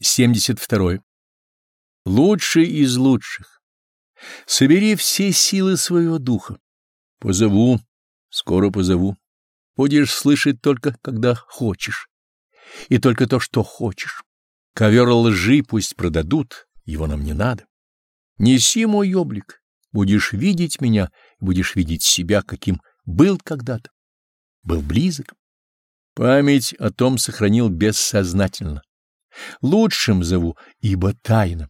72. Лучший из лучших. Собери все силы своего духа. Позову, скоро позову. Будешь слышать только, когда хочешь. И только то, что хочешь. Ковер лжи пусть продадут, его нам не надо. Неси мой облик, будешь видеть меня, будешь видеть себя, каким был когда-то. Был близок. Память о том сохранил бессознательно. Лучшим зову, ибо тайна.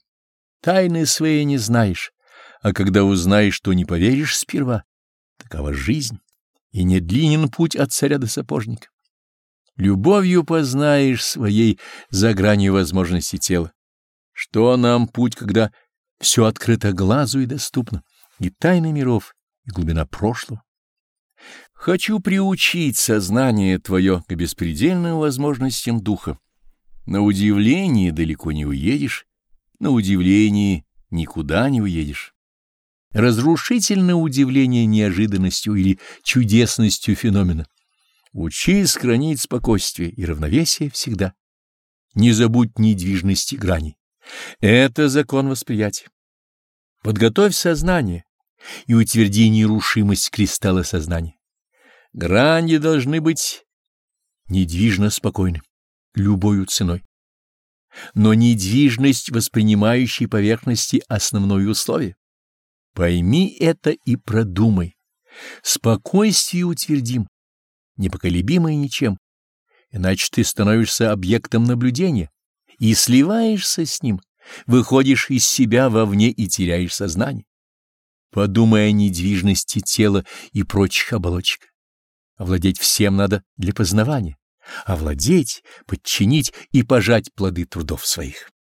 Тайны своей не знаешь, а когда узнаешь, то не поверишь сперва. Такова жизнь, и не длинен путь от царя до сапожника. Любовью познаешь своей за гранью возможности тела. Что нам путь, когда все открыто глазу и доступно, и тайны миров, и глубина прошлого? Хочу приучить сознание твое к беспредельным возможностям духа на удивление далеко не уедешь, на удивление никуда не уедешь. Разрушительное удивление неожиданностью или чудесностью феномена. Учись хранить спокойствие и равновесие всегда. Не забудь недвижности граней. Это закон восприятия. Подготовь сознание и утверди нерушимость кристалла сознания. Грани должны быть недвижно спокойны любою ценой. Но недвижность воспринимающей поверхности — основное условие. Пойми это и продумай. Спокойствие утвердим, непоколебимое ничем, иначе ты становишься объектом наблюдения и сливаешься с ним, выходишь из себя вовне и теряешь сознание. Подумай о недвижности тела и прочих оболочек. Овладеть всем надо для познавания овладеть, подчинить и пожать плоды трудов своих.